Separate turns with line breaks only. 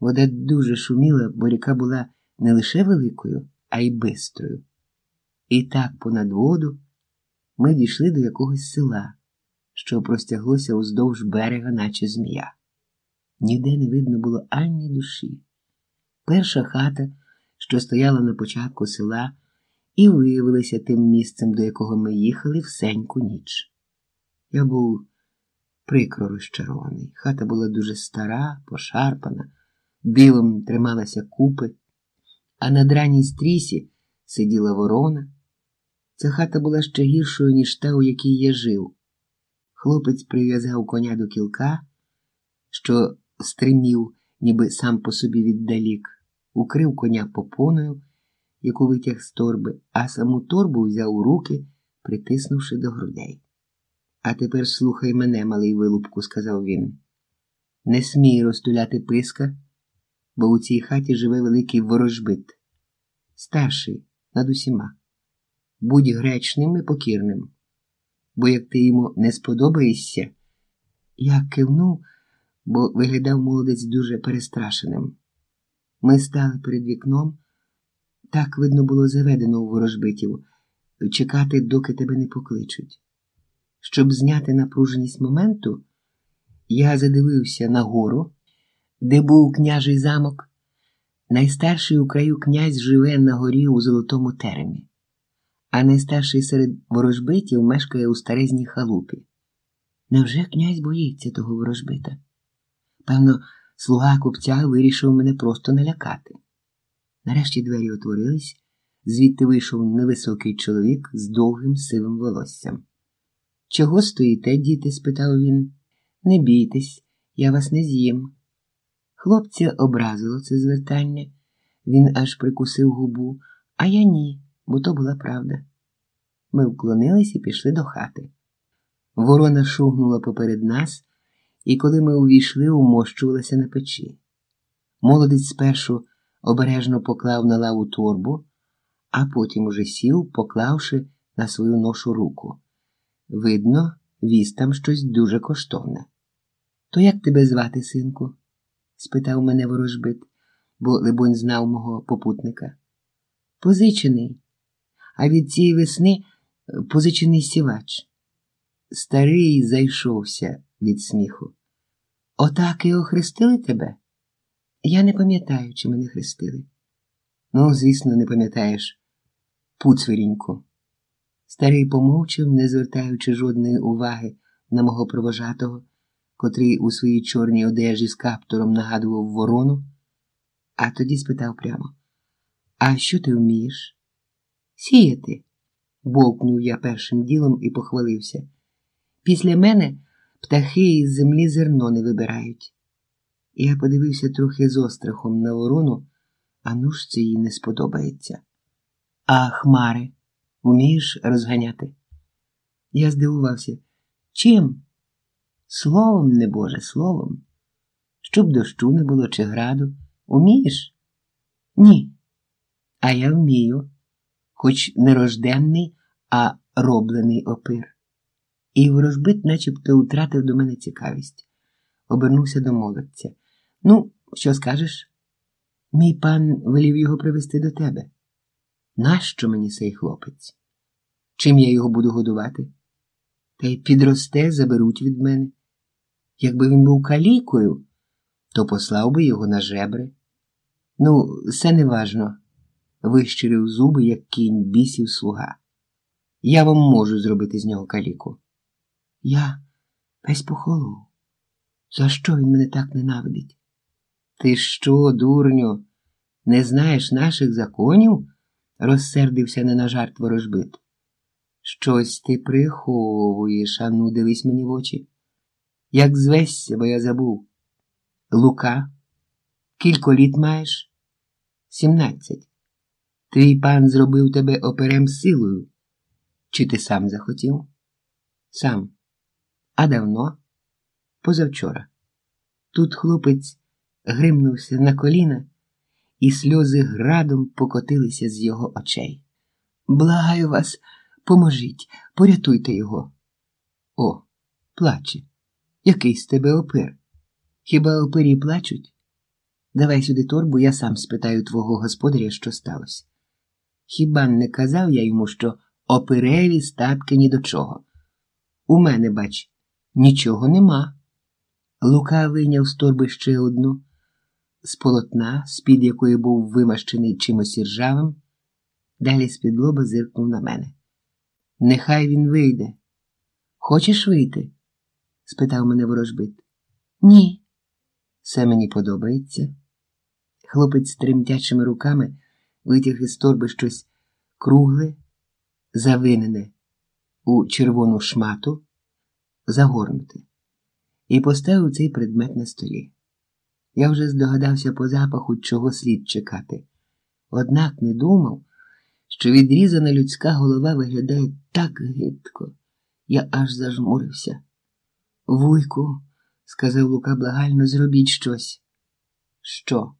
Вода дуже шуміла, бо ріка була не лише великою, а й бистрою. І так понад воду ми дійшли до якогось села, що простяглося уздовж берега, наче змія. Ніде не видно було ані душі. Перша хата, що стояла на початку села, і виявилася тим місцем, до якого ми їхали всеньку ніч. Я був прикро розчарований. Хата була дуже стара, пошарпана, білом трималася купи, а на драній стрісі сиділа ворона. Ця хата була ще гіршою, ніж та, у якій я жив. Хлопець прив'язав коня до кілка, що стримів, ніби сам по собі віддалік, укрив коня попоною, яку витяг з торби, а саму торбу взяв у руки, притиснувши до грудей. А тепер слухай мене, малий вилупку, сказав він. Не смій розтуляти писка, бо у цій хаті живе великий ворожбит, старший над усіма. Будь гречним і покірним, бо як ти йому не сподобаєшся, я кивнув, бо виглядав молодець дуже перестрашеним. Ми стали перед вікном, так видно було заведено у ворожбитів, чекати, доки тебе не покличуть. Щоб зняти напруженість моменту, я задивився на гору, де був княжий замок. Найстарший у краю князь живе на горі у золотому теремі, а найстарший серед ворожбитів мешкає у старезній халупі. Невже князь боїться того ворожбита? Певно, слуга купця вирішив мене просто налякати. Нарешті двері отворились, звідти вийшов невисокий чоловік з довгим сивим волоссям. Чого стоїте, діти? спитав він. Не бійтесь, я вас не з'їм. Хлопця образило це звертання, він аж прикусив губу, а я ні, бо то була правда. Ми вклонились і пішли до хати. Ворона шугнула поперед нас, і коли ми увійшли, умощувалася на печі. Молодець спершу обережно поклав на лаву торбу, а потім уже сів, поклавши на свою ношу руку. Видно, віз там щось дуже коштовне. То як тебе звати, синку? Спитав мене ворожбит, бо, либонь, знав мого попутника. Позичений, а від цієї весни позичений сівач. Старий зайшовся від сміху. Отак і охрестили тебе? Я не пам'ятаю, чи мене хрестили. Ну, звісно, не пам'ятаєш, пуцвиріньку. Старий помовчав, не звертаючи жодної уваги на мого провожатого, котрий у своїй чорній одежі з каптуром нагадував ворону, а тоді спитав прямо: А що ти вмієш? Сіяти, бовкнув я першим ділом і похвалився. Після мене птахи із землі зерно не вибирають. Я подивився трохи з острахом на ворону, а ну ж це їй не сподобається. А хмари умієш розганяти? Я здивувався. Чим? Словом, небоже, словом. Щоб дощу не було чи граду. Умієш? Ні. А я вмію, хоч не рожденний, а роблений опир. І ворожбит начебто втратив до мене цікавість, обернувся до молодця. Ну, що скажеш? Мій пан велів його привезти до тебе. Нащо мені цей хлопець? Чим я його буду годувати? Та й підросте, заберуть від мене. Якби він був калікою, то послав би його на жебри. Ну, все неважно, вищирив зуби, як кінь бісів слуга. Я вам можу зробити з нього каліку. Я весь похолов. За що він мене так ненавидить? Ти що, дурню, не знаєш наших законів? розсердився не на жарт ворожбит. Щось ти приховуєш, ану, дивись мені в очі. Як звесься, бо я забув. Лука, кілько літ маєш? Сімнадцять. Твій пан зробив тебе оперем силою. Чи ти сам захотів? Сам. А давно? Позавчора. Тут хлопець гримнувся на коліна, і сльози градом покотилися з його очей. Благаю вас, поможіть, порятуйте його. О, плаче. Який з тебе опир? Хіба опирі плачуть? Давай сюди торбу, я сам спитаю твого господаря, що сталося. Хіба не казав я йому, що опереві статки ні до чого? У мене, бач, нічого нема. Лука вийняв з торби ще одну, з полотна, з-під якої був вимащений чимось іржавим, далі з-під лоба зиркнув на мене. Нехай він вийде. Хочеш вийти? Спитав мене ворожбит. Ні. Все мені подобається. Хлопець з тремтячими руками витяг із торби щось кругле, завинене у червону шмату, загорнуте, і поставив цей предмет на столі. Я вже здогадався по запаху, чого слід чекати, однак не думав, що відрізана людська голова виглядає так гидко, я аж зажмурився. Вуйку, сказав Лука благально, зробіть щось. Що?